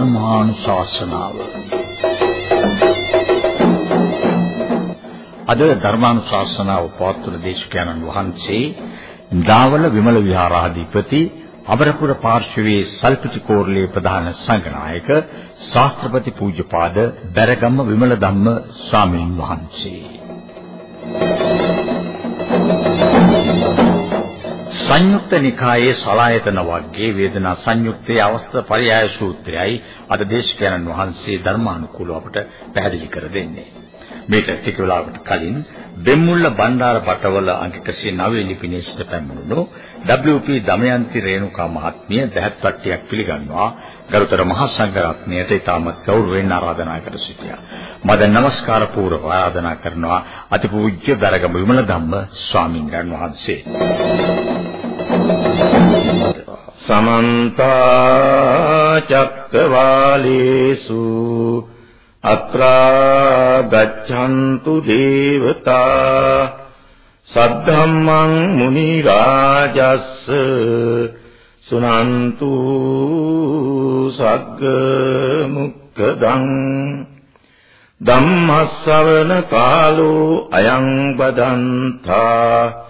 ධර්මානුශාසනාව අද ධර්මානුශාසනාව පවත්වන දේශකයන්න් වහන්සේ දාවල විමල විහාරාධිපති අමරපුර පාර්ශවයේ සල්පිටිකෝරළේ ප්‍රධාන සංඝනායක ශාස්ත්‍රපති පූජ්‍යපාද බැරගම්ම විමල ධම්ම ස්වාමීන් වහන්සේ. සංයුක්ත නිකායේ සලායතන වර්ගයේ වේදනා සංයුක්තයේ අවස්ථා පරයය සූත්‍රයයි අද දේශකයන්න් වහන්සේ ධර්මානුකූලව අපට පැහැදිලි කර දෙන්නේ. මේක ටික වෙලාවකට කලින් බෙම්මුල්ල බණ්ඩාර පටවල අංක 109 ලිපිනේ සිට පැමිණුණු WP දමයන්ති රේණුකා මහත්මිය දහත් පට්ටියක් පිළිගන්නවා ගරුතර මහා සංඝරත්නයට ඉතාමත් ගෞරවයෙන් ආරාධනා කර සිටියා. මද නමස්කාර පූර්ව ආරාධනා කරනවා අතිපූජ්‍ය දරගම විමල ධම්ම ස්වාමීන් වහන්සේ. සමන්ත චක්කවාලේසු අත්‍රා ගච්ඡන්තු දේවතා සද්ධම්මං මුනි රාජස්ස සුනන්තු සග්ග මුක්ඛදං ධම්මස්සවන කාලෝ අයං බදන්තා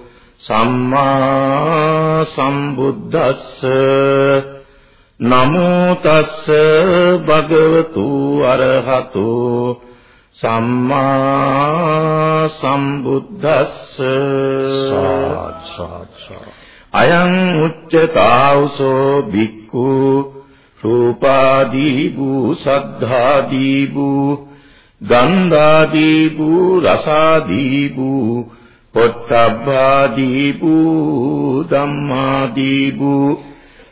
සම්මා සම්බුද්දස්ස නමෝ තස්ස භගවතු අරහතු සම්මා සම්බුද්දස්ස අයං උච්චතාවසෝ භික්ඛු රූපාදී වූ සද්ධාදී වූ ගන්ධාදී වූ රසාදී වූ පොට්ටබ්බාදී වූ ධම්මාදී වූ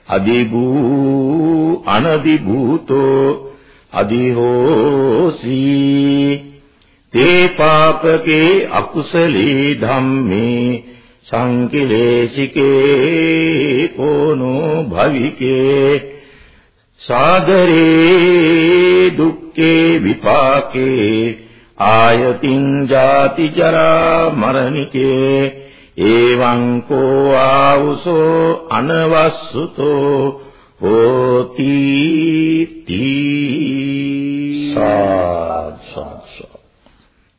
අදිභූ අනදිභූතෝ අදිහෝසි. තේ පාපකේ අකුසලී ධම්මේ සංකිලේශිකේ කෝනෝ භවිකේ. සාදරේ දුක්ඛේ විපාකේ ආයතින් ජාති ජරා මරණිකේ එවං කෝ ආවුසෝ අනවස්සුතෝ හෝති තී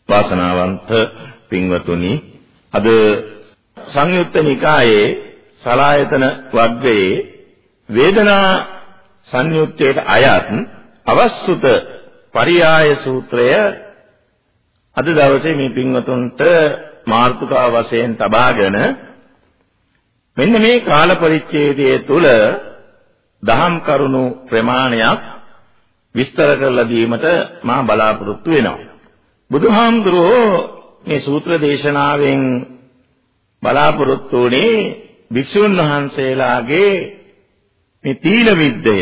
වාසනාවන්ත පින්වතුනි අද සංයුත්ත නිකායේ සලායතන වග්ගයේ වේදනා සංයුත්තේට අයත් අවස්සුත පරියාය සූත්‍රය අද දවසේ මේ පින්වතුන්ට මාර්තුකා වශයෙන් තබාගෙන මෙන්න මේ කාල පරිච්ඡේදයේ තුල දහම් කරුණු ප්‍රමාණයක් විස්තර කරලා දීමට මා බලාපොරොත්තු වෙනවා. බුදුහාමුදුරෝ මේ සූත්‍ර දේශනාවෙන් බලාපොරොත්තු වුණේ භික්ෂුන් වහන්සේලාගේ මේ තීන විද්දය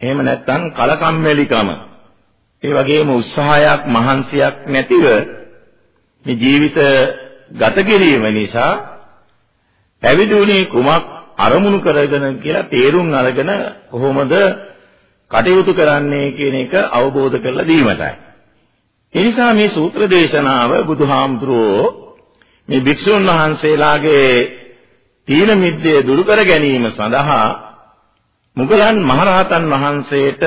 එහෙම නැත්නම් කලකම්මැලිකම ඒ වගේම උත්සාහයක් මහන්සියක් නැතිව මේ ජීවිත ගත කිරීම නිසා පැවිදුණේ කුමක් අරමුණු කරගෙන කියලා තේරුම් අරගෙන කොහොමද කටයුතු කරන්නේ කියන එක අවබෝධ කරලා දීමටයි. ඒ නිසා මේ සූත්‍ර දේශනාව බුදුහාමුදුරුවෝ මේ භික්ෂුන් වහන්සේලාගේ තීන මිද්දේ දුරු කර ගැනීම සඳහා මුගලන් මහරහතන් වහන්සේට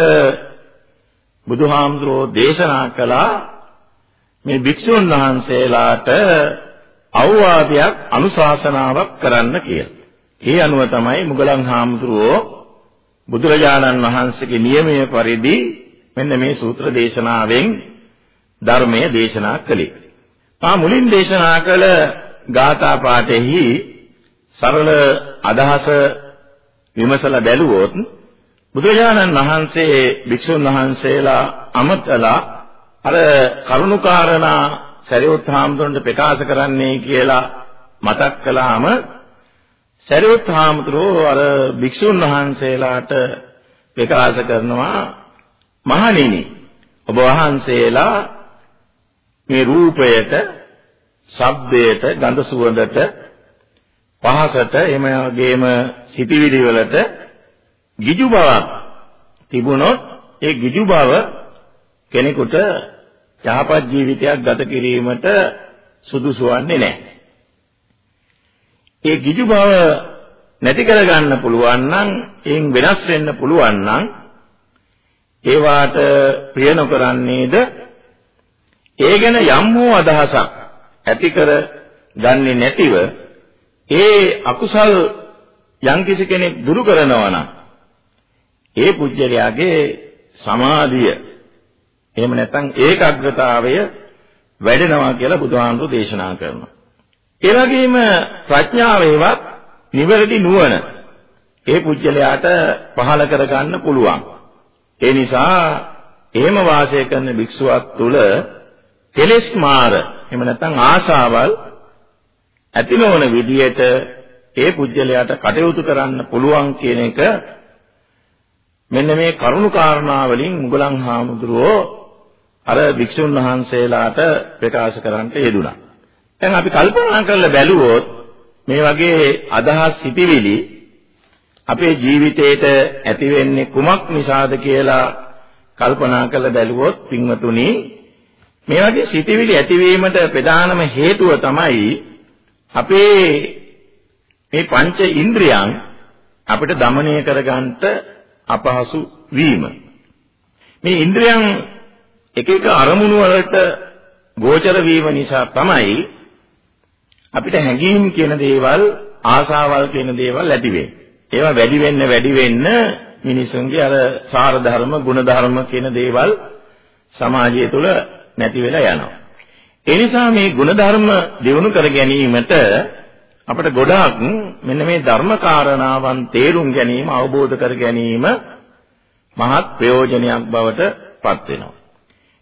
බුදුහාමුදුරුවෝ දේශනා කළා මේ භික්ෂුන් වහන්සේලාට අවවාදයක් අනුශාසනාවක් කරන්න කියලා. ඒ අනුව තමයි මුගලන් හාමුදුරුවෝ බුදුරජාණන් වහන්සේගේ නියමයේ පරිදි මෙන්න මේ සූත්‍ර දේශනාවෙන් ධර්මය දේශනා කළේ. මා මුලින් දේශනා කළ ගාථා පාඨෙහි සරල අදහස විමසලා බැලුවොත් බුදුරජාණන් වහන්සේ භික්ෂුන් වහන්සේලා අමතලා අර කරුණුකාරණා සරියුත් හාමුදුරන්ට ප්‍රකාශ කරන්නේ කියලා මතක් කළාම සරියුත් හාමුදුරුවෝ අර භික්ෂුන් වහන්සේලාට ප්‍රකාශ කරනවා මහණෙනි ඔබ වහන්සේලා මේ රූපයට, ශබ්දයට, ගඳ සුවඳට, පහසට, එම වගේම සිටිවිලි වලට ගිජු බවක් තිබුණොත් ඒ ගිජු බව කෙනෙකුට යහපත් ජීවිතයක් ගත කිරීමට සුදුසු වන්නේ නැහැ. ඒ ගිජු බව නැති කරගන්න පුළුවන් නම් එයින් වෙනස් වෙන්න පුළුවන් නම් ඒවාට ප්‍රිය නොකරන්නේද ඒ ගැන යම් හෝ අදහසක් ඇති කර ගන්නේ නැතිව ඒ අකුසල් යම්කිසි කෙනෙක් දුරු කරනවා නම් ඒ පුජ්‍යලයාගේ සමාධිය එහෙම නැත්නම් ඒකාග්‍රතාවය වැඩෙනවා කියලා බුදුහාමුදුරු දේශනා කරනවා. ඒ වගේම ප්‍රඥාවේවත් නිවැරදි නුවණ ඒ පුජ්‍යලයාට පහළ කරගන්න පුළුවන්. ඒ නිසා එහෙම වාසය කරන භික්ෂුවක් තුල කෙලෙස් මාර එහෙම නැත්නම් ආශාවල් ඇති නොවන විදියට ඒ පුජ්‍යලයාට කටයුතු කරන්න පුළුවන් කියන එක මෙන්න මේ කරුණු කාරණා වලින් මුගලන් හාමුදුරුවෝ අර වික්ෂුන් වහන්සේලාට ප්‍රකාශ කරන්නට යෙදුණා. දැන් අපි කල්පනා කරලා බැලුවොත් මේ වගේ අදහස් සිටිවිලි අපේ ජීවිතේට ඇති වෙන්නේ කුමක් නිසාද කියලා කල්පනා කරලා බැලුවොත් පින්වතුනි මේ වගේ සිටිවිලි ඇතිවීමට ප්‍රධානම හේතුව තමයි අපේ මේ පංච ඉන්ද්‍රියන් අපිට দমনය කරගන්නට අපහසු වීම. මේ ඉන්ද්‍රියන් එක එක අරමුණු වලට ගෝචර වීම නිසා තමයි අපිට හැඟීම් කියන දේවල් ආසාවල් කියන දේවල් ඇති වෙන්නේ. ඒවා වැඩි වෙන්න වැඩි වෙන්න මිනිසුන්ගේ අර සාර ධර්ම, ගුණ ධර්ම කියන දේවල් සමාජය තුළ නැති වෙලා යනවා. ඒ නිසා මේ ගුණ ධර්ම දිනු කර ගැනීමට අපිට ගොඩාක් මෙන්න මේ ධර්ම කාරණාවන් තේරුම් ගැනීම අවබෝධ කර ගැනීම මහත් ප්‍රයෝජනයක් බවට පත් වෙනවා.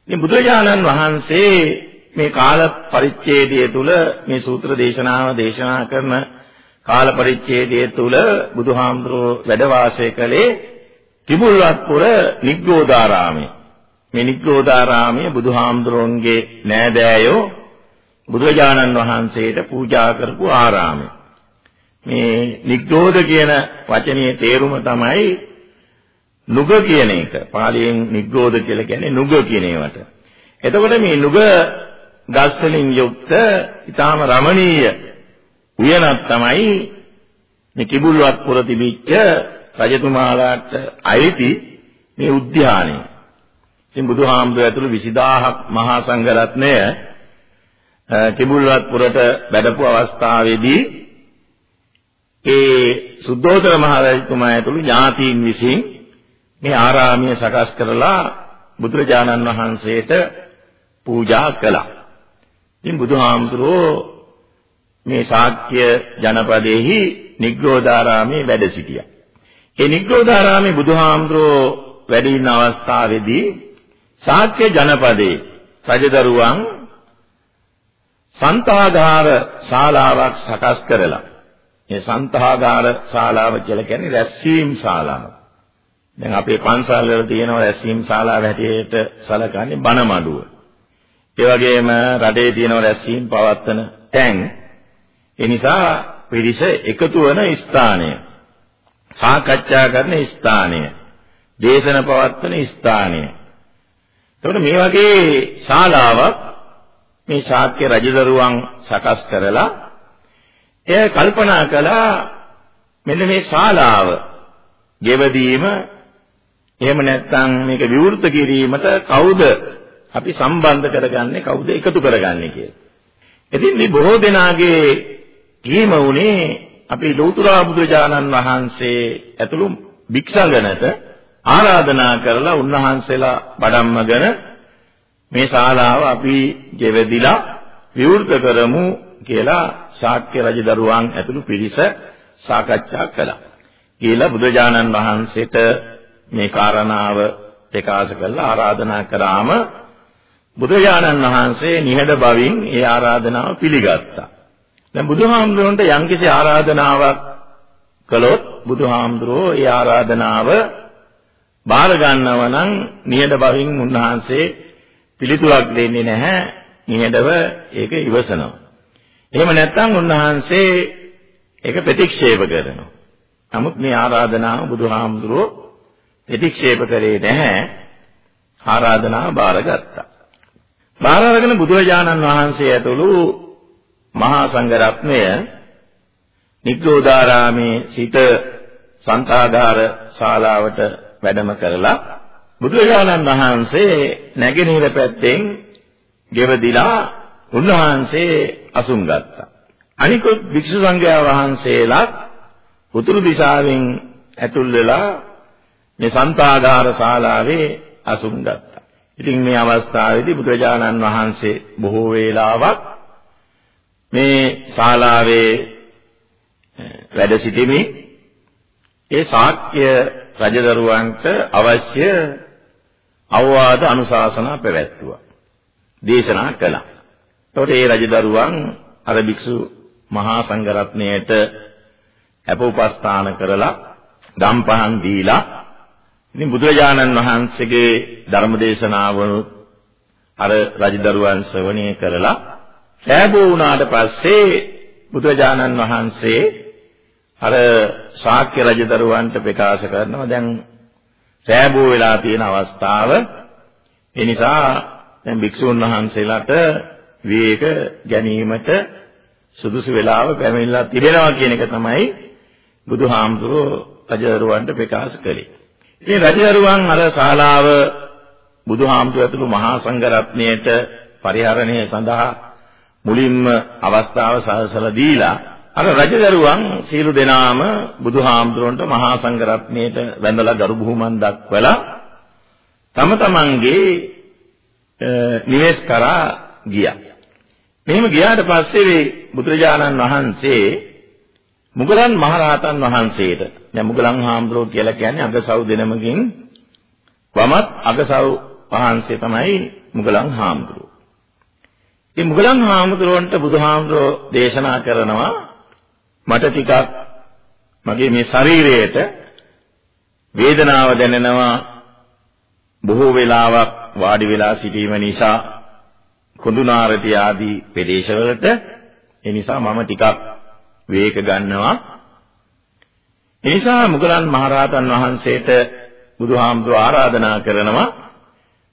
ඉතින් බුදුරජාණන් වහන්සේ මේ කාල පරිච්ඡේදය තුල මේ සූත්‍ර දේශනාව දේශනා කරන කාල පරිච්ඡේදය තුල බුදුහාමුදුරුවෝ වැඩ වාසය කළේ කිඹුල්වත්පුර නිග්‍රෝධාරාමයේ. මේ නිග්‍රෝධාරාමයේ බුදුහාමුදුරුවන්ගේ නෑදෑයෝ බුදුරජාණන් වහන්සේට පූජා කරපු ආරාමය. මේ නිග්‍රෝධ කියන වචනේ තේරුම තමයි නුග කියන එක. පාලියෙන් නිග්‍රෝධ කියලා කියන්නේ නුග කියන ඒවට. එතකොට මේ නුග ගස් වලින් යුක්ත ඊටාම රමණීය උයනක් තමයි මේ කිඹුල්වත් පුර තිබිච්ච රජතුමාලාට අයිති මේ උද්‍යානය. ඉතින් බුදුහාමුදුර ඇතුළු 20000ක් මහා සංඝරත්නය කිඹුල්වත් පුරට වැඩපු අවස්ථාවේදී ඒ සුද්ධෝදන මහ රජතුමා ඇතුළු ඥාතීන් විසින් මේ ආරාමය සකස් කරලා බුදුරජාණන් වහන්සේට පූජා කළා. ඉතින් බුදුහාමුදුරෝ මේ ශාක්‍ය ජනපදයේහි නිග්‍රෝධාරාමේ වැඩ සිටියා. ඒ නිග්‍රෝධාරාමේ බුදුහාමුදුරෝ වැඩ ඉන්න අවස්ථාවේදී ශාක්‍ය ජනපදයේ රජදරුවන් සන්තාගාර ශාලාවක් සකස් කරලා මේ සන්තාගාර ශාලාව කියලා කියන්නේ රැස්වීම් ශාලාව. දැන් අපේ පන්සල් වල තියෙන රැස්වීම් ශාලාව හැටියට සැලකන්නේ බණ මඩුව. ඒ වගේම රටේ තියෙන රැස්වීම් පවත්වන තැන්. ඒ නිසා පිරිස එකතු වන ස්ථානය. සාකච්ඡා කරන ස්ථානය. දේශන පවත්වන ස්ථානය. එතකොට මේ වගේ ශාලාවක් මේ ශාක්‍ය රජදරුවන් සකස් කරලා එය කල්පනා කළා මෙන්න මේ ශාලාව ගෙවදීම එහෙම නැත්නම් මේක විවෘත කිරීමට කවුද අපි සම්බන්ධ කරගන්නේ කවුද එකතු කරගන්නේ කියලා. ඉතින් මේ බොහෝ දෙනාගේ කීම උනේ අපි ලෞතුරා බුදුජානන් වහන්සේ ඇතුළු භික්ෂුගණට ආරාධනා කරලා උන්වහන්සේලා බඩම්මගෙන මේ ශාලාව අපි ගෙවදිලා විවෘත කරමු කියලා ශාක්‍ය රජදරුවන් ඇතුළු පිරිස සාකච්ඡා කළා. කියලා බුදුජානන් වහන්සේට මේ කාරණාව ප්‍රකාශ කරලා ආරාධනා කරාම බුදුජානන් වහන්සේ නිහඬ බවින් ඒ ආරාධනාව පිළිගත්තා. දැන් බුදුහාමුදුරන්ට යම්කිසි ආරාධනාවක් කළොත් බුදුහාමුදුරෝ ඒ ආරාධනාව බාර ගන්නව නම් නිහඬ බවින් උන්වහන්සේ පිළිතුරක් දෙන්නේ නැහැ. නිහඬව ඒක ඉවසනවා. එහෙම නැත්නම් උන්වහන්සේ ඒක ප්‍රතික්ෂේප කරනවා. නමුත් මේ ආරාධනාව බුදුහාමුදුරුවෝ ප්‍රතික්ෂේප කරේ නැහැ. ආරාධනාව බාරගත්තා. බාර අරගෙන බුදුරජාණන් වහන්සේ ඇතුළු මහා සංඝ රත්නය නිග්‍රෝධාරාමේ සිට සන්තාගාර ශාලාවට වැඩම කරලා බුදුරජාණන් වහන්සේ නැගෙනහිර පැත්තෙන් ගෙවදිලා උන්වහන්සේ අසුන් ගත්තා. අනිකුත් භික්ෂු සංඝයා වහන්සේලා උතුරු දිශාවෙන් ඇතුල් වෙලා මේ සන්තාගාර ශාලාවේ අසුන් ගත්තා. ඉතින් මේ අවස්ථාවේදී බුදුරජාණන් වහන්සේ බොහෝ වේලාවක් මේ ශාලාවේ වැඩ සිටිමින් ඒ ශාක්‍ය රජදරුවන්ට අවශ්‍ය අවවාද අනුශාසනා පැවැත්තුවා. දේශනා කළා. එතකොට ඒ රජදරුවන් අර භික්ෂු මහා සංඝරත්නයට අපෝපස්ථාන කරලා ගම්පහන් දීලා ඉතින් බුදුරජාණන් වහන්සේගේ ධර්ම දේශනාවන අර රජදරුවන් ශ්‍රවණය කරලා ලැබෝ වුණාට පස්සේ බුදුරජාණන් වහන්සේ අර ශාක්‍ය රජදරුවන්ට ප්‍රකාශ කරනවා දැන් සෑබෝ වෙලා තියෙන අවස්ථාව ඒ නිසා දැන් භික්ෂුන් වහන්සේලාට විවේක ගැනීමට සුදුසු වෙලාව පැමිණලා තිබෙනවා කියන එක තමයි බුදුහාමුදුරුවෝ රජදරුවන්ට ප්‍රකාශ කළේ. ඉතින් රජදරුවන් අර ශාලාව බුදුහාමුදුරුවෝ ඇතුළු මහා සංඝ රත්නයට පරිහරණය සඳහා මුලින්ම අවස්ථාව සලසලා දීලා අර රජදරුවන් සීළු දෙනාම බුදුහාමුදුරන්ට මහා සංඝරත්නයට වැඳලා ගරු බුහුමන් දක්වලා තම තමන්ගේ නිවෙස් කරා ගියා. මෙහෙම ගියාට පස්සේ බුදුරජාණන් වහන්සේ මුගලන් මහරහතන් වහන්සේට දැන් මුගලන් හාමුදුරුවෝ කියලා කියන්නේ අගසව් දෙනමකින් වමත් අගසව් වහන්සේ තමයි මුගලන් හාමුදුරුවෝ. ඉතින් මුගලන් හාමුදුරුවන්ට බුදුහාමුදුරුවෝ දේශනා කරනවා මට ටිකක් මගේ මේ ශරීරයට වේදනාව දැනෙනවා බොහෝ වෙලාවක් වාඩි වෙලා සිටීම නිසා කුඳුනාරති ආදී ප්‍රදේශවලට ඒ නිසා මම ටිකක් වේක ගන්නවා. ඒ නිසා මුගලන් මහරහතන් වහන්සේට බුදුහාමුදුර ආරාධනා කරනවා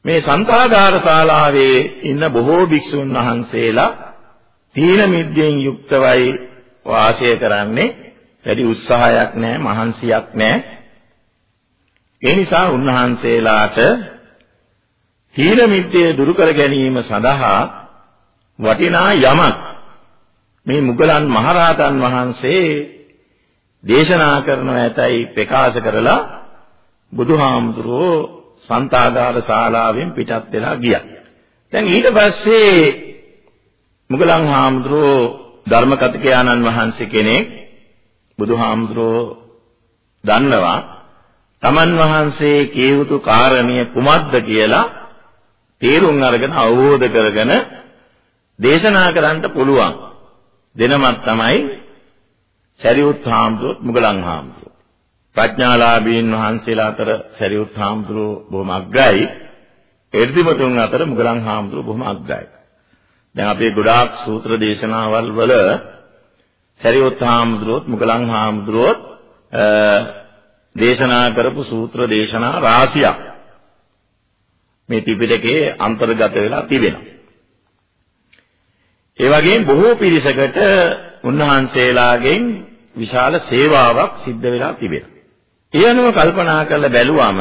මේ සන්තාගාර ශාලාවේ ඉන්න බොහෝ භික්ෂුන් වහන්සේලා තීන මිද්දෙන් යුක්තවයි වාසය කරන්නේ වැඩි උත්සාහයක් නැහැ මහන්සියක් නැහැ ඒ නිසා උන්වහන්සේලාට තීන මිද්දේ දුරු කර ගැනීම සඳහා වටිනා යමක් මේ මුගලන් මහරහතන් වහන්සේ දේශනා කරන ඇතයි ප්‍රකාශ කරලා බුදුහාමුදුරුවෝ සන්තාගාර ශාලාවෙන් පිටත් වෙලා ගියා. දැන් ඊට පස්සේ මුගලන් හාමුදුරුවෝ ධර්ම කතිකයාණන් වහන්සේ කෙනෙක් බුදුහාමුදුරෝ දන්නවා තමන් වහන්සේ කිය යුතු කාරණිය කුමක්ද කියලා තේරුම් අරගෙන අවබෝධ කරගෙන දේශනා කරන්න පුළුවන්. දෙනමක් තමයි සරියුත් හාමුදුරුවෝ මුගලන් හාමුදුරුවෝ. ප්‍රඥාලාභීන් වහන්සේලා අතර සරියුත් හාමුදුරුවෝ බොහොම අග්‍රයි. එර්ධිමතුන් අතර මුගලන් හාමුදුරුවෝ බොහොම අග්‍රයි. දැන් අපේ ගොඩාක් සූත්‍ර දේශනාවල් වල සරියොත් හාමුදුරුවොත් මුගලන් හාමුදුරුවොත් දේශනා කරපු සූත්‍ර දේශනා රාශියක් මේ ත්‍රිපිටකයේ අන්තර්ගත වෙලා තිබෙනවා. ඒ වගේම බොහෝ පිරිසකට උන්වහන්සේලාගෙන් විශාල සේවාවක් සිද්ධ වෙලා තිබෙනවා. ඒ අනුව කල්පනා කරලා බැලුවම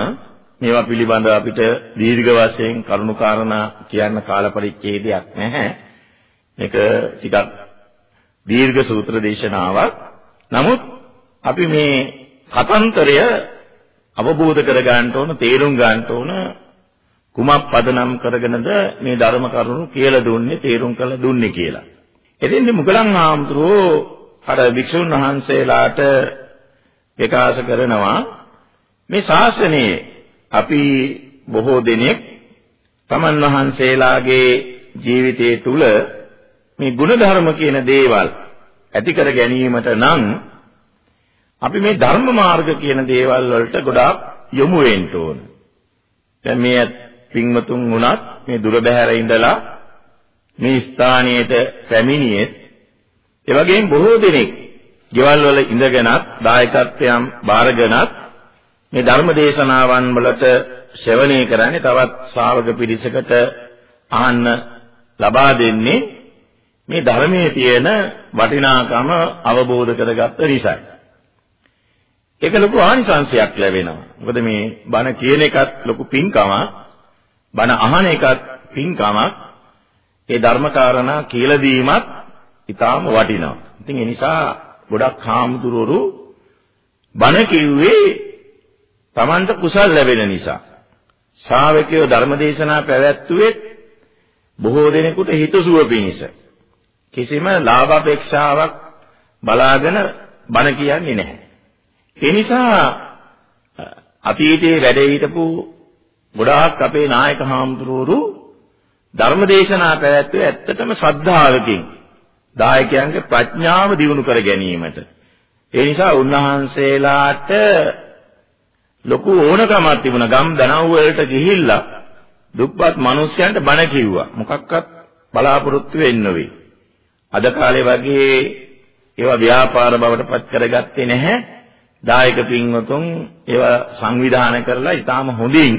මේවා පිළිබඳව අපිට දීර්ඝ වශයෙන් කරුණුකාරණා කියන්න කාල පරිච්ඡේදයක් නැහැ. මේක ටිකක් දීර්ඝ සූත්‍ර දේශනාවක්. නමුත් අපි මේ කතන්තරය අවබෝධ කර ගන්න ඕන, තේරුම් ගන්න ඕන කුමක් පදනම් කරගෙනද මේ ධර්ම කරුණු කියලා දුන්නේ, තේරුම් කළ දුන්නේ කියලා. එදින්දි මුගලන් ආම්තුරෝ අර වික්ෂුන් වහන්සේලාට ප්‍රකාශ කරනවා මේ ශාසනයේ අපි බොහෝ දෙනෙක් තමන් වහන්සේලාගේ ජීවිතයේ තුල මේ ಗುಣධර්ම කියන දේවල් ඇති කර ගැනීමට නම් අපි මේ ධර්ම මාර්ග කියන දේවල් වලට ගොඩාක් යොමු වෙන්න ඕන. දැන් මේ පින්වතුන් වුණත් මේ දුර බැහැර ඉඳලා මේ ස්ථානයට පැමිණියෙත් ඒ වගේම බොහෝ දෙනෙක් ගෙවල් වල ඉඳගෙනත් දායකත්වයන් බාරගෙනත් මේ ධර්ම දේශනාවන් වලට ශ්‍රවණය කරන්නේ තවත් ශ්‍රාවක පිරිසකට අහන්න ලබා දෙන්නේ මේ ධර්මයේ තියෙන වටිනාකම අවබෝධ කරගත්ත නිසායි. ඒක ලොකු ආනිසංශයක් ලැබෙනවා. මොකද මේ බණ කියන එකත් ලොකු පින්කමක්. බණ අහන එකත් පින්කමක්. ඒ ධර්මකාරණා කියලා දීමත් ඊටාම වටිනවා. ඉතින් ඒ නිසා ගොඩක් හාමුදුරුවෝ බණ කිව්වේ Tamanට කුසල් ලැබෙන නිසා. ශ්‍රාවකයෝ ධර්මදේශනා පැවැත්වුවේ බොහෝ දෙනෙකුට හිතසුව පිණිස. කිසිම ලාභ අපේක්ෂාවක් බලාගෙන බණ කියන්නේ නැහැ. ඒ නිසා අතීතයේ වැඩ හිටපු ගොඩාක් අපේ නායක හාමුදුරුවෝ ධර්මදේශනා පැවැත්වුවේ ඇත්තටම ශ්‍රද්ධාවකින් දායකයන්ගේ ප්‍රඥාව දියුණු කර ගැනීමට. ඒ නිසා උන්වහන්සේලාට ලොකු ඕනකමක් තිබුණා ගම් දනව් වලට ගිහිල්ලා දුප්පත් මිනිස්යන්ට බණ කිව්වා. මොකක්වත් බලාපොරොත්තු වෙන්නේ නෙවෙයි. අද කාලේ වගේ ඒවා ව්‍යාපාර බවට පත් කරගත්තේ නැහැ. දායක පින්වතුන් ඒවා සංවිධානය කරලා ඊටාම හොඳින්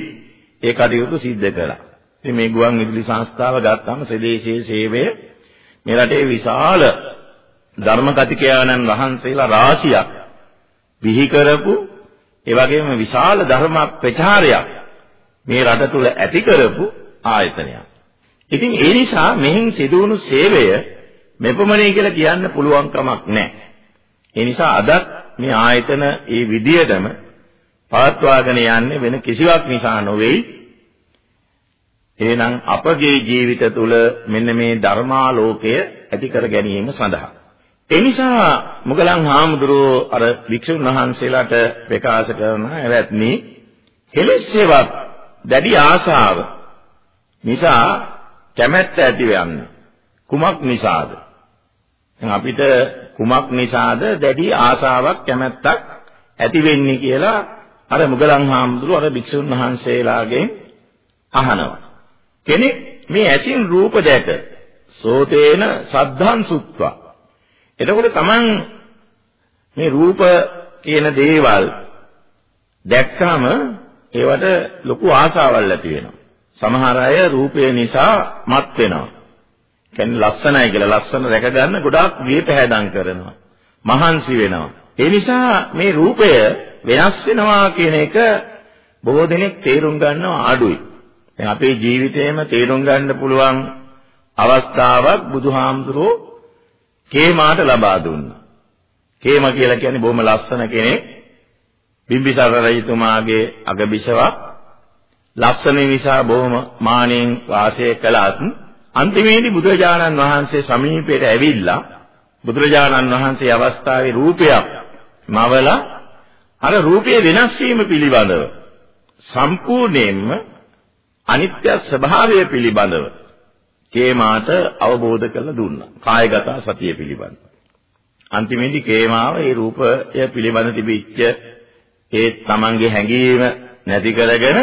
ඒ කටයුතු සිද්ධ කළා. ඉතින් මේ ගුවන් විදුලි සංස්ථාව ගත්තාම ස්වදේශීය සේවය මේ රටේ විශාල ධර්ම කතිකයාණන් වහන්සේලා රාශියක් බිහි කරපු ඒ වගේම විශාල ධර්ම ප්‍රචාරයක් මේ රට තුල ඇති කරපු ආයතනයක්. ඉතින් ඒ නිසා මෙහින් සිදුවුණු සේවය මෙපමණයි කියලා කියන්න පුළුවන් කමක් නැහැ. ඒ නිසා අදත් මේ ආයතන ඒ විදියටම පවත්වාගෙන යන්නේ වෙන කිසිවක් නිසා නොවේයි. එහෙනම් අපගේ ජීවිත තුළ මෙන්න මේ ධර්මාලෝකය ඇති කර ගැනීම සඳහා ඒ නිසා මොගලන් හාමුදුරුවෝ අර වික්ෂුන් වහන්සේලාට ප්‍රකාශ කරන එවත්නි කෙලෙස්සේවත් දැඩි ආශාව නිසා කැමැත්ත ඇති වෙන්නේ කුමක් නිසාද දැන් අපිට කුමක් නිසාද දැඩි ආශාවක් කැමැත්තක් ඇති වෙන්නේ කියලා අර මුගලන් හාමුදුරුවෝ අර භික්ෂුන් වහන්සේලාගෙන් අහනවා. කෙනෙක් මේ ඇසින් රූප දැක සෝතේන සද්ධාන් සුත්වා. එතකොට Taman මේ රූප කියන දේවල් දැක්කම ඒවට ලොකු ආශාවල් ඇති වෙනවා. සමහර අය රූපය නිසා මත් වෙනවා. කියන්නේ ලස්සනයි කියලා ලස්සන රැක ගන්න ගොඩාක් විපහැදම් කරනවා. මහන්සි වෙනවා. ඒ නිසා මේ රූපය වෙනස් වෙනවා කියන එක බොහෝ දෙනෙක් තේරුම් ගන්නව අඩුයි. දැන් අපේ ජීවිතේම තේරුම් ගන්න පුළුවන් අවස්ථාවක් බුදුහාමුදුරෝ කේමාට ලබා දුන්නා. කේම කියලා කියන්නේ බොහොම ලස්සන කෙනෙක්. බිම්බිසාර රජතුමාගේ අගබිසවක් ලස්සන නිසා බොහොම මානෙන් වාසය කළත් අන්තිමේදී බුදුරජාණන් වහන්සේ සමීපයට ඇවිල්ලා බුදුරජාණන් වහන්සේ අවස්ථාවේ රූපයක් මවලා අර රූපයේ වෙනස් වීම පිළිබඳව සම්පූර්ණයෙන්ම අනිත්‍ය ස්වභාවය පිළිබඳව කේමාට අවබෝධ කරලා දුන්නා. කායගත සතිය පිළිබඳව. අන්තිමේදී කේමාව ඒ රූපය පිළිබඳ තිබිච්ච ඒ තමන්ගේ හැඟීම නැති කරගෙන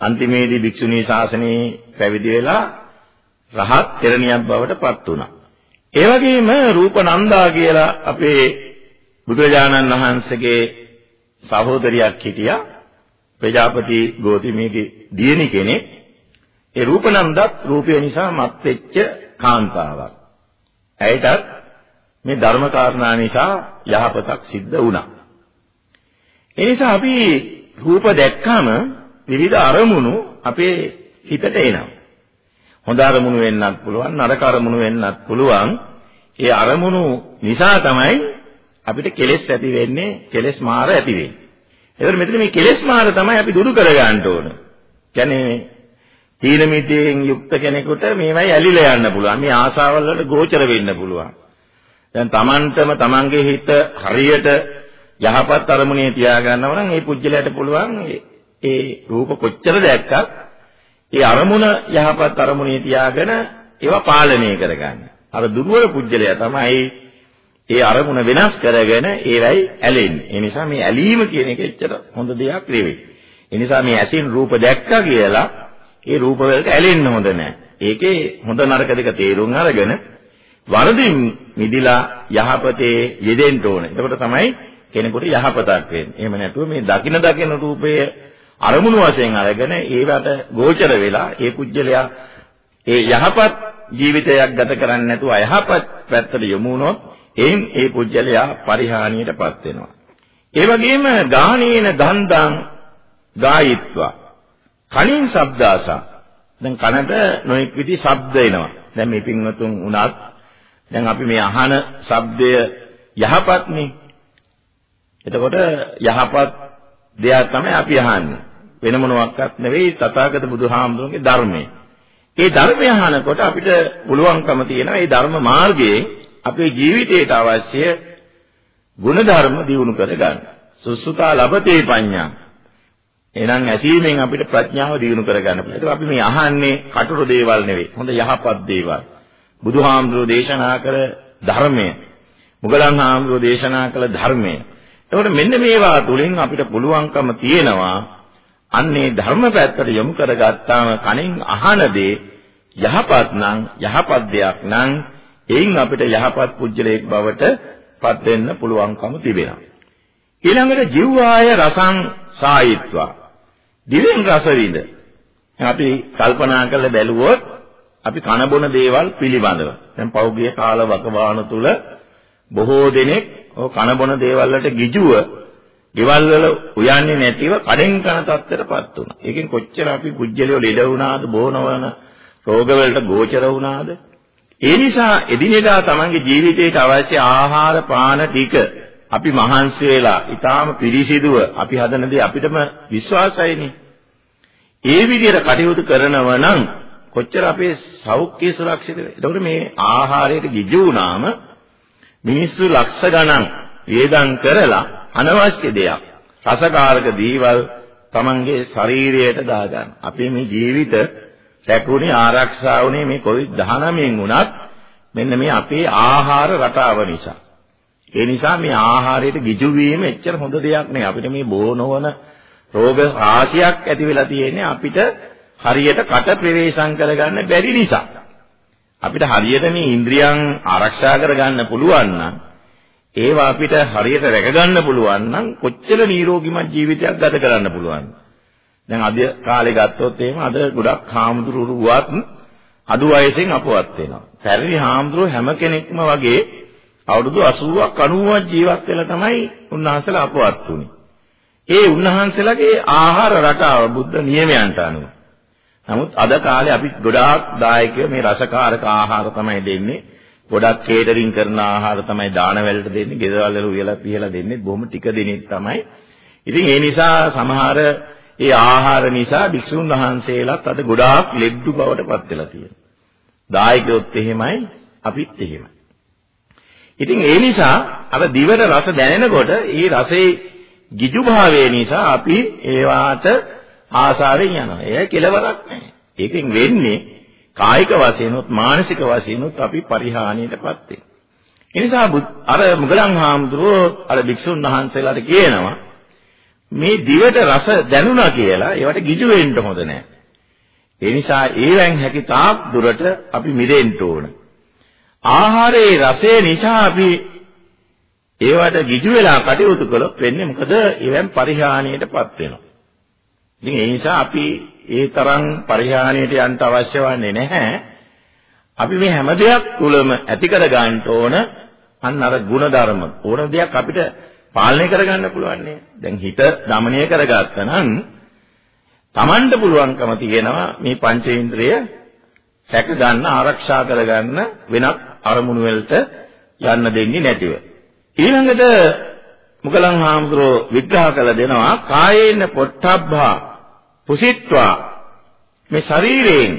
අන්තිමේදී භික්ෂුණී ශාසනයේ පැවිදි වෙලා රහත් තෙරණියක් බවට පත් වුණා. ඒ වගේම රූපනන්දා කියලා අපේ බුදුරජාණන් වහන්සේගේ සහෝදරියක් හිටියා. ප්‍රජාපති ගෝතමීගේ දියණි කෙනෙක්. ඒ රූපනන්දත් රූපය නිසා මත් වෙච්ච කාන්තාවක්. ඇයටත් මේ ධර්ම කාරණා නිසා යහපතක් සිද්ධ වුණා. ඒ නිසා අපි රූප දැක්කම විවිධ අරමුණු අපේ හිතට එනවා. හොඳ අරමුණු වෙන්නත් පුළුවන් නරක අරමුණු වෙන්නත් පුළුවන්. ඒ අරමුණු නිසා තමයි අපිට කෙලෙස් ඇති වෙන්නේ, කෙලෙස් මාර ඇති වෙන්නේ. ඒතර මෙතන මේ කෙලෙස් මාර තමයි අපි දුරු කර ගන්න ඕන. කියන්නේ තීන මිදයෙන් යුක්ත කෙනෙකුට මේවයි ඇලිලා යන්න පුළුවන්. මේ ආසාවල් වලට ගෝචර වෙන්න පුළුවන්. දැන් Tamanටම Tamanගේ හිත හරියට යහපත් අරමුණේ තියාගන්නව නම් ඒ පුජ්‍යලයට පුළුවන් ඒ රූප කොච්චර දැක්කත් ඒ අරමුණ යහපත් අරමුණේ තියාගෙන ඒවා පාලනය කරගන්න. අර දුර්වල පුජ්‍යලයා තමයි ඒ අරමුණ වෙනස් කරගෙන ඒවයි ඇලෙන්නේ. ඒ නිසා මේ ඇලීම කියන එක එච්චර හොඳ දෙයක් නෙවෙයි. ඒ නිසා මේ ඇසින් රූප දැක්කා කියලා ඒ රූප වලට ඇලෙන්න හොඳ නැහැ. ඒකේ හොඳ නරක දෙක තේරුම් අරගෙන වරදින් මිදිලා යහපතේ යෙදෙන්න ඕනේ. එතකොට තමයි කෙනෙකුට යහපතක් වෙන්නේ. එහෙම නැතුව මේ දකින දකින රූපය අරමුණු වශයෙන් අරගෙන ඒවට ගෝචර වෙලා ඒ කුජලයා ඒ යහපත් ජීවිතයක් ගත කරන්නේ නැතුව අයහපත් පැත්තට යොමු වුණොත් එයින් ඒ පුජ්‍යලයා පරිහානියටපත් වෙනවා. ඒ වගේම ගාහනේන ගන්ධං ගායිත්වා කනින් ශබ්දාසා දැන් කනට නොඑක් විදි ශබ්ද එනවා. දැන් මේ පින්වතුන් උනත් දැන් අපි මේ අහන ශබ්දය යහපත්නේ. එතකොට යහපත් දෙයක් තමයි අපි අහන්නේ. වෙන මොනවත් නෙවෙයි තථාගත බුදුහාමුදුරන්ගේ ධර්මය. ඒ ධර්මය අහනකොට අපිට පුළුවන්කම තියෙනවා මේ ධර්ම මාර්ගයේ අපේ ජීවිතයට අවශ්‍ය ගුණධර්ම දියුණු කරගන්න. සුසුතා ලබතේ පඤ්ඤා. එහෙනම් ඇසීමෙන් අපිට ප්‍රඥාව දියුණු කරගන්න පුළුවන්. ඒක අපි මේ අහන්නේ කටුරු දේවල් නෙවෙයි. හොඳ යහපත් දේවල්. බුදුහාමුදුරෝ දේශනා කළ ධර්මය. මුගලන් හාමුදුරෝ දේශනා කළ ධර්මය. එතකොට මෙන්න මේවා තුලින් අපිට පුළුවන්කම තියෙනවා අන්නේ ධර්ම පැත්තට යොමු කරගත්තාම කණෙන් අහන දේ යහපත් නම් යහපත් දෙයක් නම් එයින් අපිට යහපත් පුජ්‍යලයක් බවට පත් වෙන්න පුළුවන්කම තිබෙනවා. ඊළඟට ජීවාය රසං සායිත්වා. දිවෙන් රස විඳ. අපි කල්පනා කරලා බැලුවොත් අපි කන බොන දේවල් පිළිබඳව. දැන් පෞද්ගලික කාල වකවානු තුල බොහෝ දෙනෙක් ඔය කන බොන දේවල් වලට ගිජුව ගෙවල් වල උයන්නේ නැතිව කඩෙන් කන තත්ත්වයටපත් වුණා. ඒකෙන් කොච්චර අපි කුජ්ජලිය ලෙඩ වුණාද, බොනවන රෝග වලට ගෝචර වුණාද? ඒ නිසා එදිනෙදා තමන්ගේ ජීවිතයට අවශ්‍ය ආහාර පාන ටික අපි මහන්සි වෙලා ඊටාම පිරිසිදුව අපි හදන දේ අපිටම විශ්වාසයිනේ. ඒ විදිහට කටයුතු කරනව නම් කොච්චර අපේ සෞඛ්‍ය සුරක්ෂිතද? එතකොට මේ ආහාරයට ගිජු වුණාම මිනිස්සු ලක්ෂ ගණන් වේදම් කරලා අනවශ්‍ය දෙයක් රසකාරක දීවල් තමන්ගේ ශරීරයට දාගන්න. අපේ මේ ජීවිත රැකුණේ ආරක්ෂා වුණේ මේ කොවිඩ්-19න් උනත් මෙන්න මේ අපේ ආහාර රටාව නිසා. ඒ නිසා මේ ආහාරයට ගිජු වීම එච්චර හොඳ දෙයක් නෙවෙයි. අපිට මේ බෝනවන රෝග රාශියක් ඇති වෙලා තියෙන්නේ අපිට හරියට කට ප්‍රවේශම් කරගන්න බැරි නිසා. අපිට හරියට මේ ඉන්ද්‍රියන් ආරක්ෂා කරගන්න පුළුවන් නම් ඒවා අපිට හරියට රැකගන්න පුළුවන් නම් කොච්චර නිරෝගිමත් ජීවිතයක් ගත කරන්න පුළුවන්ද? දැන් අද කාලේ ගත්තොත් එහෙම අද ගොඩක් හාමුදුරුවෝවත් අඩු වයසෙන් අපවත් වෙනවා. පැරණි හාමුදුරුවෝ හැම කෙනෙක්ම වගේ අවුරුදු 80ක් 90ක් ජීවත් වෙලා තමයි උන්වහන්සේලා අපවත් වුනේ. ඒ උන්වහන්සේලාගේ ආහාර රටාව බුද්ධ නියමයන්ට අනුව. නමුත් අද කාලේ අපි ගොඩාක් දායකයෝ මේ රසකාරක ආහාර තමයි දෙන්නේ. ගොඩක් කේටරින් කරන ආහාර තමයි දාන වලට දෙන්නේ. ගෙදරවල උයලා පිහලා දෙන්නේ. බොහොම ටික දෙනෙක් තමයි. ඉතින් ඒ නිසා සමහර ඒ ආහාර නිසා භික්ෂුන් වහන්සේලාත් අද ගොඩාක් ලෙඩ්ඩු බවට පත් වෙලා තියෙනවා. දායකයොත් එහෙමයි අපිත් එහෙමයි. ඉතින් ඒ නිසා අර දිවට රස දැනෙනකොට ඒ රසේ ගිජු භාවය නිසා අපි ඒවාට ආසාවෙන් යනවා. ඒක කෙලවරක් නැහැ. ඒකෙන් වෙන්නේ කායික වශයෙන්ුත් මානසික වශයෙන්ුත් අපි පරිහානියටපත් වෙනවා. ඒ නිසා අර මුගලන් හාමුදුරුවෝ අර භික්ෂුන් වහන්සේලාට කියනවා මේ දිවට රස දැනුණා කියලා ඒවට ගිජු වෙන්න හොඳ නැහැ. ඒ නිසා ඒවෙන් හැකි තාක් දුරට අපි මිදෙන්න ඕන. ආහාරයේ රසය නිසා අපි ඒවට ගිජු වෙලා කටයුතු කළොත් වෙන්නේ මොකද? ඒවෙන් පරිහානියටපත් වෙනවා. ඉතින් ඒ නිසා අපි ඒ තරම් පරිහානියට යන්න අවශ්‍ය වන්නේ නැහැ. අපි මේ හැම දෙයක් තුළම ඇති කර ගන්න ඕන අන්න අර ಗುಣධර්ම ඕන දෙයක් අපිට පාලනය කරගන්න පුළුවන් නේ. දැන් හිත দমনය කරගත්තනම් Tamanට පුළුවන්කම තියෙනවා මේ පංචේන්ද්‍රය රැක ගන්න ආරක්ෂා කරගන්න වෙනත් අරමුණු වලට යන්න දෙන්නේ නැතිව. ඊළඟට මුගලන් හාමුදුරුවෝ විග්‍රහ කළ දෙනවා කායේන පොට්ටබ්බා පුසිට්වා මේ ශරීරයෙන්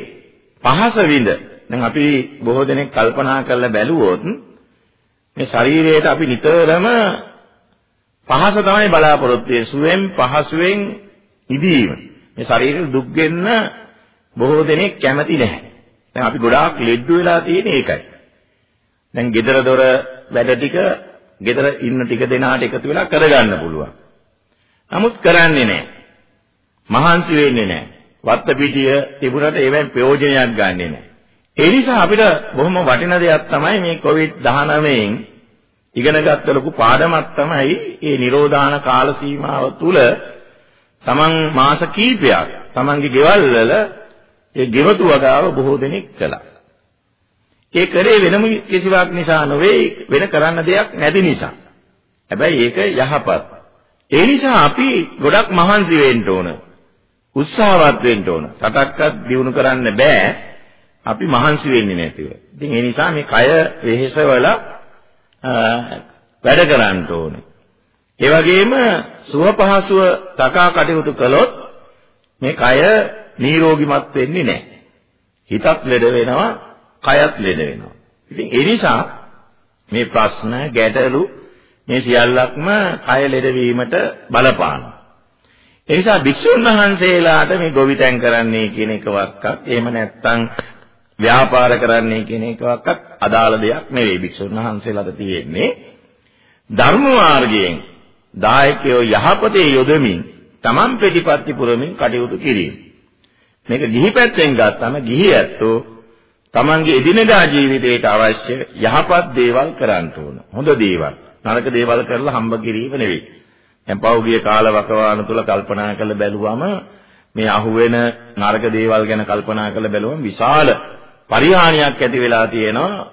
පහස විඳ දැන් අපි බොහෝ දෙනෙක් කල්පනා කරලා බැලුවොත් මේ ශරීරයට අපි නිතරම පහස තමයි බලාපොරොත්තු වෙන්නේ. සුවෙන් පහසුවෙන් ඉදීම. මේ ශරීරෙ දුක් ගෙන්න බොහෝ දෙනෙක් කැමති නැහැ. දැන් අපි ගොඩාක් ලෙඩ වෙලා තියෙන්නේ ඒකයි. දැන් gedara dora වැඩ ටික ගෙදර ඉන්න ටික දෙනාට එකතු වෙලා කරගන්න පුළුවන්. නමුත් කරන්නේ නැහැ. මහන්සි වෙන්නේ නැහැ. වත්ත පිටිය තිබුණට ඒවෙන් ප්‍රයෝජනයක් ගන්නෙ නැහැ. ඒ නිසා අපිට බොහොම වටින දෙයක් තමයි මේ COVID-19න් ඉගෙනගත්ත ලොකු පාඩමක් තමයි මේ නිරෝධාන කාල සීමාව තුල තමන් මාස කීපයක් තමන්ගේ ගෙවල් වල ඒ ගෙවතු වගාව බොහෝ දෙනෙක් කළා. ඒ කරේ වෙනම කිසිවක් නිසා නොවේ වෙන කරන්න දෙයක් නැති නිසා. හැබැයි ඒක යහපත්. ඒ නිසා අපි ගොඩක් මහන්සි වෙන්න ඕන. උත්සාහවත් වෙන්න ඕන. රටක්වත් දියුණු කරන්න බෑ. අපි මහන්සි වෙන්නේ නැතිව. ඉතින් ඒ නිසා මේ කය වෙහෙසවල වැඩ කරන්න ඕනේ. ඒ වගේම සුව පහසුව තකා කටයුතු කළොත් මේ කය නිරෝගිමත් වෙන්නේ නැහැ. හිතත් ලෙඩ වෙනවා, කයත් ලෙඩ වෙනවා. ඉතින් ඒ නිසා මේ ප්‍රශ්න, ගැටලු මේ සියල්ලක්ම කය ලෙඩ වීමට බලපානවා. ඒ නිසා භික්ෂුන් වහන්සේලාට මේ ගොවිතැන් කරන්නේ කියන එකවත් එහෙම නැත්නම් ව්‍යාපාර කරන්නේ කියන එකවත් අදාළ දෙයක් නෙවෙයි භික්ෂුන් වහන්සේලාට තියෙන්නේ ධර්ම මාර්ගයෙන් දායකයෝ යහපතේ යොදමින් තමන් ප්‍රතිපත්ති පුරමින් කටයුතු කිරීම. මේක ගිහි පැත්තෙන් ගත්තම ගිහි ඇත්තෝ තමන්ගේ එදිනදා ජීවිතයට අවශ්‍ය යහපත් දේවල් කරන්න ඕන. හොඳ දේවල්. නරක දේවල් කරලා හම්බ කිරීම නෙවෙයි. දැන් පෞගිය කාල වකවාන තුල කල්පනා කරලා බැලුවම මේ අහුවෙන නරක දේවල් ගැන කල්පනා කරලා බැලුවම විශාල පරිහානියක් ඇති වෙලා තියෙනවා.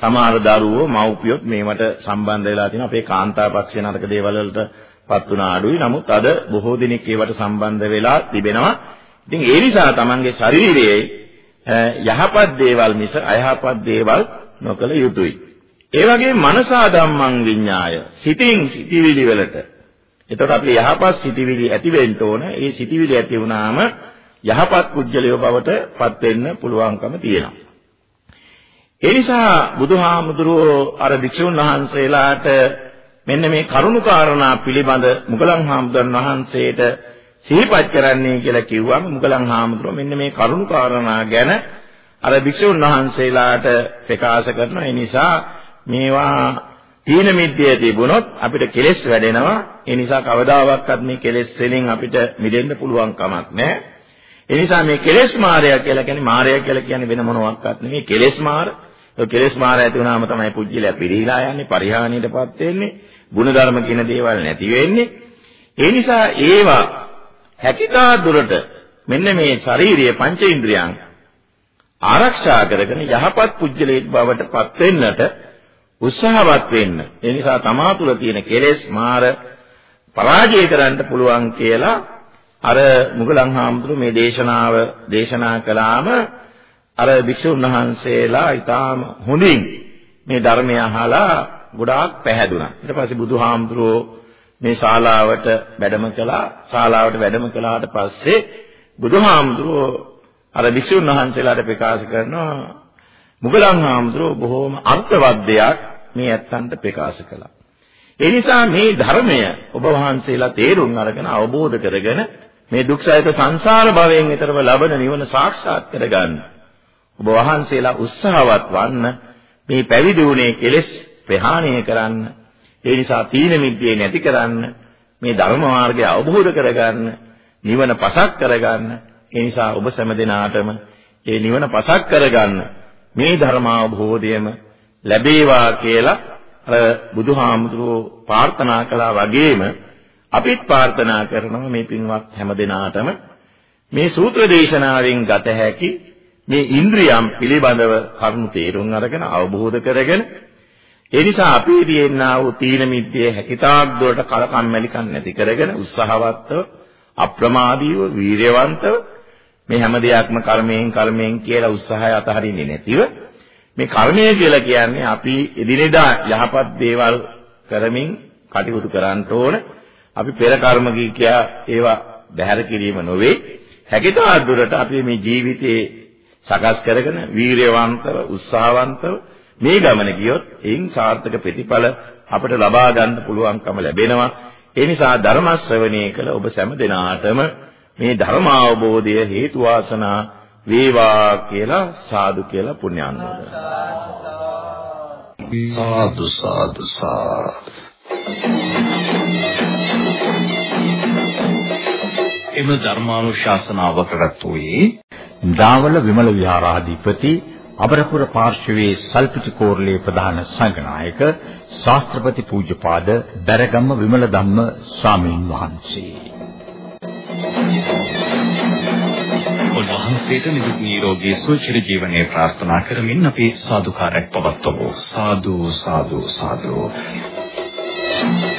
සමහර දරුවෝ මව්පියොත් මේවට සම්බන්ධ වෙලා තියෙනවා. අපේ කාන්තා පක්ෂේ නරක දේවල් වලට පත් වුණ අඩුයි. නමුත් අද බොහෝ දෙනෙක් ඒවට සම්බන්ධ වෙලා තිබෙනවා. ඉතින් ඒ නිසා තමන්ගේ ශරීරයේ යහපත් දේවල් මිස අයහපත් දේවල් නොකළ යුතුයි. ඒ වගේම මනසා ධම්මං විඤ්ඤාය සිතින් සිටිවිලි වලට. එතකොට අපි යහපත් සිටිවිලි ඇති වෙන්න ඕන. ඒ සිටිවිලි ඇති වුණාම යහපත් කුජලියෝ බවට පත් වෙන්න පුළුවන්කම තියෙනවා. ඒ නිසා බුදුහාමුදුරුවෝ අර භික්ෂුන් වහන්සේලාට මෙන්න මේ කරුණු කාරණා පිළිබඳ මුගලන් හාමුදුරන් වහන්සේට සිහිපත් කරන්නේ කියලා කිව්වම මුගලන් හාමුදුරුවෝ මෙන්න මේ කරුණු කාරණා ගැන අර භික්ෂුන් වහන්සේලාට ප්‍රකාශ කරන ඒ නිසා මේවා තීන මිද්දේ තිබුණොත් අපිට කෙලෙස් වැඩෙනවා. ඒ නිසා කවදාවත් මේ කෙලෙස් වලින් අපිට මිදෙන්න පුළුවන් කමක් නැහැ. ඒ නිසා මේ කෙලෙස් මායя කියලා කියන්නේ මායя කියලා කියන්නේ වෙන මොනවත් නෙමෙයි. කෙලෙස් මාර. ඒ කෙලෙස් මාර ඇති වුණාම තමයි පුජ්‍යලයා පිරීලා යන්නේ පරිහානියටපත් වෙන්නේ ಗುಣධර්ම කියන දේවල් නැති වෙන්නේ. ඒ නිසා ඒවා හැකිතා දුරට මෙන්න මේ ශාරීරිය පංච ඉන්ද්‍රියන් ආරක්ෂා කරගෙන යහපත් පුජ්‍යලයක් බවට පත් වෙන්නට උත්සාහවත් වෙන්න. ඒ නිසා තමා තුළ තියෙන කෙලෙස් මාර පරාජය කරන්න පුළුවන් කියලා අර මුගලන් හාමුදුරු මේ දේශනාව දේශනා කළාම අර භික්ෂුන් වහන්සේලා ඊටාම හොඳින් මේ ධර්මය අහලා ගොඩාක් පැහැදුනා. ඊට පස්සේ බුදුහාමුදුරුවෝ මේ ශාලාවට වැඩම කළා. ශාලාවට වැඩම කළාට පස්සේ බුදුහාමුදුරුවෝ අර භික්ෂුන් වහන්සේලාට ප්‍රකාශ කරනවා මුගලන් හාමුදුරුවෝ බොහෝම අර්ථවත් දෙයක් මේ ඇත්තන්ට ප්‍රකාශ කළා. ඒ නිසා මේ ධර්මය ඔබ වහන්සේලා තේරුම් අරගෙන අවබෝධ කරගෙන මේ දුක්සහිත සංසාර භවයෙන් ඊතරව ලබන නිවන සාක්ෂාත් කරගන්න. ඔබ වහන්සේලා උත්සාහවත් වන්න මේ පැවිදි වුණේ කෙලෙස් ප්‍රහාණය කරන්න. ඒ නිසා තීන මිද්දේ නැති කරන්න. මේ ධර්ම මාර්ගය අවබෝධ කරගන්න. නිවන පසක් කරගන්න. ඒ නිසා ඔබ සෑම දිනාටම මේ නිවන පසක් කරගන්න. මේ ධර්ම අවබෝධයම ලැබේවා කියලා අර බුදුහාමුදුරුවෝ ප්‍රාර්ථනා කළා වගේම අපිත් ප්‍රාර්ථනා කරනවා මේ පින්වත් හැම දිනාටම මේ සූත්‍ර දේශනාවෙන් ගත හැකි මේ ඉන්ද්‍රියම් පිළිබඳව කරුණු තේරුම් අරගෙන අවබෝධ කරගෙන ඒ නිසා අපි තියෙනා වූ තීන මිද්දේ හැකිතාක් දුරට කලකම්මැලිකම් නැති කරගෙන උත්සාහවත්ව අප්‍රමාදීව වීරයවන්තව මේ හැම දෙයක්ම කර්මයෙන් කර්මයෙන් කියලා උත්සාහය අතහරින්නේ නැතිව මේ කර්මය කියලා කියන්නේ අපි එදිනෙදා යහපත් දේවල් කරමින් කටයුතු කරන්න ඕන අපි පෙර කර්ම කියා ඒවා බැහැර කිරීම නොවේ. හැකිතා දුරට අපි මේ ජීවිතේ සකස් කරගෙන වීරයවන්තව උත්සාහවන්තව මේ ගමන ගියොත් එයින් සාර්ථක ප්‍රතිඵල අපට ලබා ගන්න පුළුවන්කම ලැබෙනවා. ඒ නිසා ධර්ම ශ්‍රවණය කළ ඔබ සෑම දිනාටම මේ ධර්ම අවබෝධය හේතු වාසනා වේවා කියලා සාදු කියලා පුණ්‍යානුමෝදනා සාදු සාදු සාදු එම ධර්මානුශාසනාව කරත්වෝයේ දාවල විමල විහාරාධිපති අබරපුර පාර්ශවයේ සල්පිටිකෝරළේ ප්‍රධාන සංඝනායක ශාස්ත්‍රපති පූජ්‍යපාද දරගම්ම විමල ධම්ම ස්වාමීන් වහන්සේ. උන්වහන්සේට නිදුක් නිරෝගී සුවචිර ජීවනයේ ප්‍රාර්ථනා කරමින් අපි සාදුකාරයක් පවත්වමු. සාදු සාදු සාදු. Thank you.